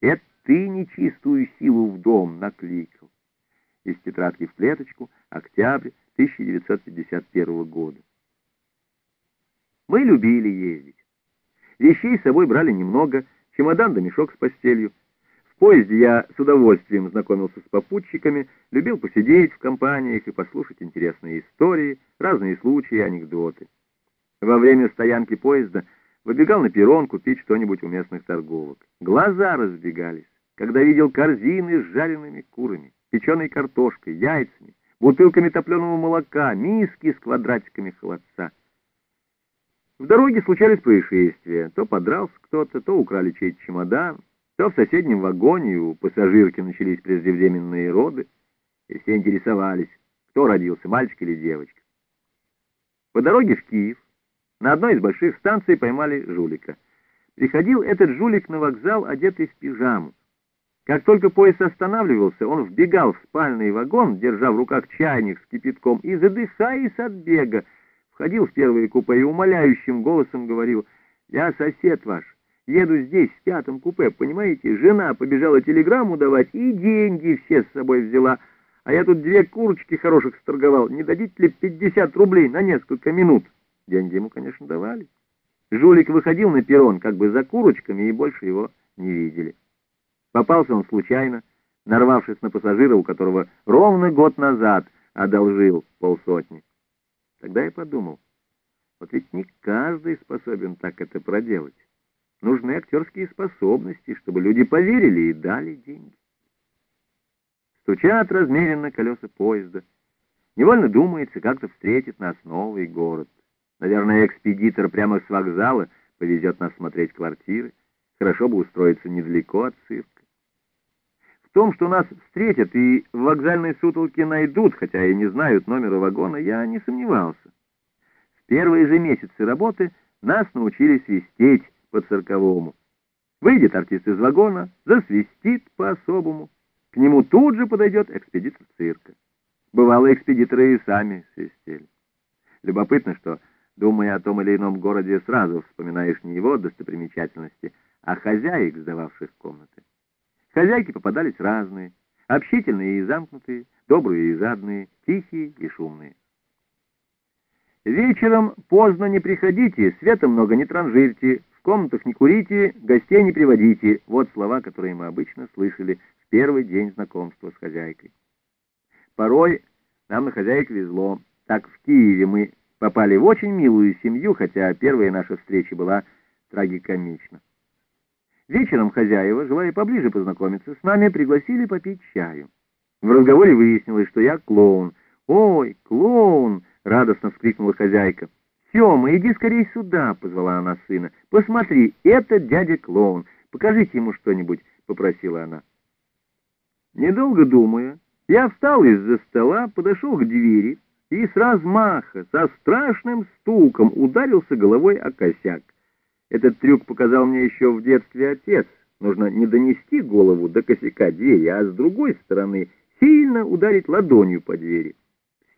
Это ты нечистую силу в дом накликал. Из тетрадки в клеточку, октябрь 1951 года. Мы любили ездить. Вещей с собой брали немного, чемодан да мешок с постелью. В поезде я с удовольствием знакомился с попутчиками, любил посидеть в компаниях и послушать интересные истории, разные случаи, анекдоты. Во время стоянки поезда выбегал на перрон купить что-нибудь у местных торговок. Глаза разбегались, когда видел корзины с жареными курами, печеной картошкой, яйцами, бутылками топленого молока, миски с квадратиками холодца. В дороге случались происшествия. То подрался кто-то, то украли чей-то чемодан, то в соседнем вагоне у пассажирки начались преждевременные роды, и все интересовались, кто родился, мальчик или девочка. По дороге в Киев на одной из больших станций поймали жулика. Приходил этот жулик на вокзал, одетый в пижаму. Как только поезд останавливался, он вбегал в спальный вагон, держа в руках чайник с кипятком, и, задыхаясь от бега, входил в первое купе и умоляющим голосом говорил, «Я сосед ваш, еду здесь, в пятом купе, понимаете, жена побежала телеграмму давать и деньги все с собой взяла, а я тут две курочки хороших сторговал, не дадите ли пятьдесят рублей на несколько минут?» Деньги ему, конечно, давали. Жулик выходил на перрон как бы за курочками, и больше его не видели. Попался он случайно, нарвавшись на пассажира, у которого ровно год назад одолжил полсотни. Тогда я подумал, вот ведь не каждый способен так это проделать. Нужны актерские способности, чтобы люди поверили и дали деньги. Стучат размеренно колеса поезда. Невольно думается, как-то встретит нас новый город. Наверное, экспедитор прямо с вокзала повезет нас смотреть квартиры. Хорошо бы устроиться недалеко от цирка. В том, что нас встретят и в вокзальной сутолке найдут, хотя и не знают номера вагона, я не сомневался. В первые же месяцы работы нас научили свистеть по-цирковому. Выйдет артист из вагона, засвистит по-особому. К нему тут же подойдет экспедитор цирка. Бывало, экспедиторы и сами свистели. Любопытно, что Думая о том или ином городе, сразу вспоминаешь не его достопримечательности, а хозяек, сдававших комнаты. Хозяйки попадались разные, общительные и замкнутые, добрые и жадные, тихие и шумные. Вечером поздно не приходите, света много не транжирьте, в комнатах не курите, гостей не приводите. Вот слова, которые мы обычно слышали в первый день знакомства с хозяйкой. Порой нам на хозяек везло. Так в Киеве мы попали в очень милую семью, хотя первая наша встреча была трагикомична. Вечером хозяева, желая поближе познакомиться с нами, пригласили попить чаю. В разговоре выяснилось, что я клоун. «Ой, клоун!» — радостно вскрикнула хозяйка. «Сема, иди скорее сюда!» — позвала она сына. «Посмотри, это дядя клоун. Покажите ему что-нибудь», — попросила она. Недолго думая, я встал из-за стола, подошел к двери, и с размаха, со страшным стуком ударился головой о косяк. Этот трюк показал мне еще в детстве отец. Нужно не донести голову до косяка двери, а с другой стороны сильно ударить ладонью по двери.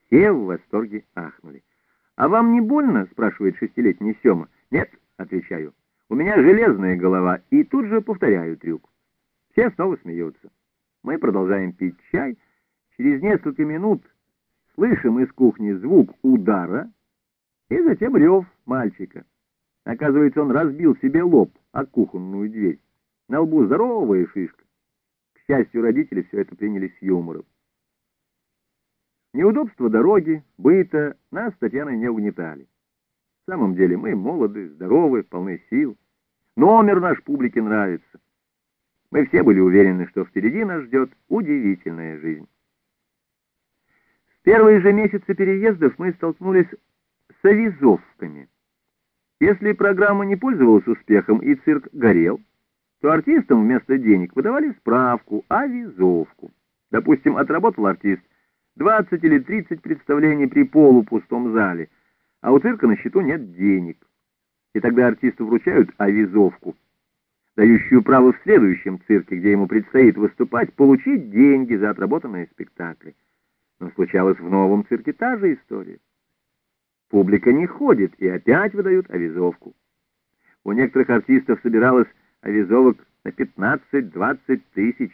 Все в восторге ахнули. «А вам не больно?» — спрашивает шестилетний Сема. «Нет», — отвечаю, — «у меня железная голова». И тут же повторяю трюк. Все снова смеются. Мы продолжаем пить чай. Через несколько минут Слышим из кухни звук удара и затем рев мальчика. Оказывается, он разбил себе лоб о кухонную дверь. На лбу здоровая шишка. К счастью, родители все это приняли с юмором. Неудобства дороги, быта нас с Татьяной не угнетали. В самом деле мы молоды, здоровы, полны сил. Номер наш публике нравится. Мы все были уверены, что впереди нас ждет удивительная жизнь первые же месяцы переездов мы столкнулись с авизовками. Если программа не пользовалась успехом и цирк горел, то артистам вместо денег выдавали справку, авизовку. Допустим, отработал артист 20 или 30 представлений при полупустом зале, а у цирка на счету нет денег. И тогда артисту вручают авизовку, дающую право в следующем цирке, где ему предстоит выступать, получить деньги за отработанные спектакли. Но случалось в новом цирке та же история. Публика не ходит, и опять выдают авизовку. У некоторых артистов собиралось авизовок на 15-20 тысяч,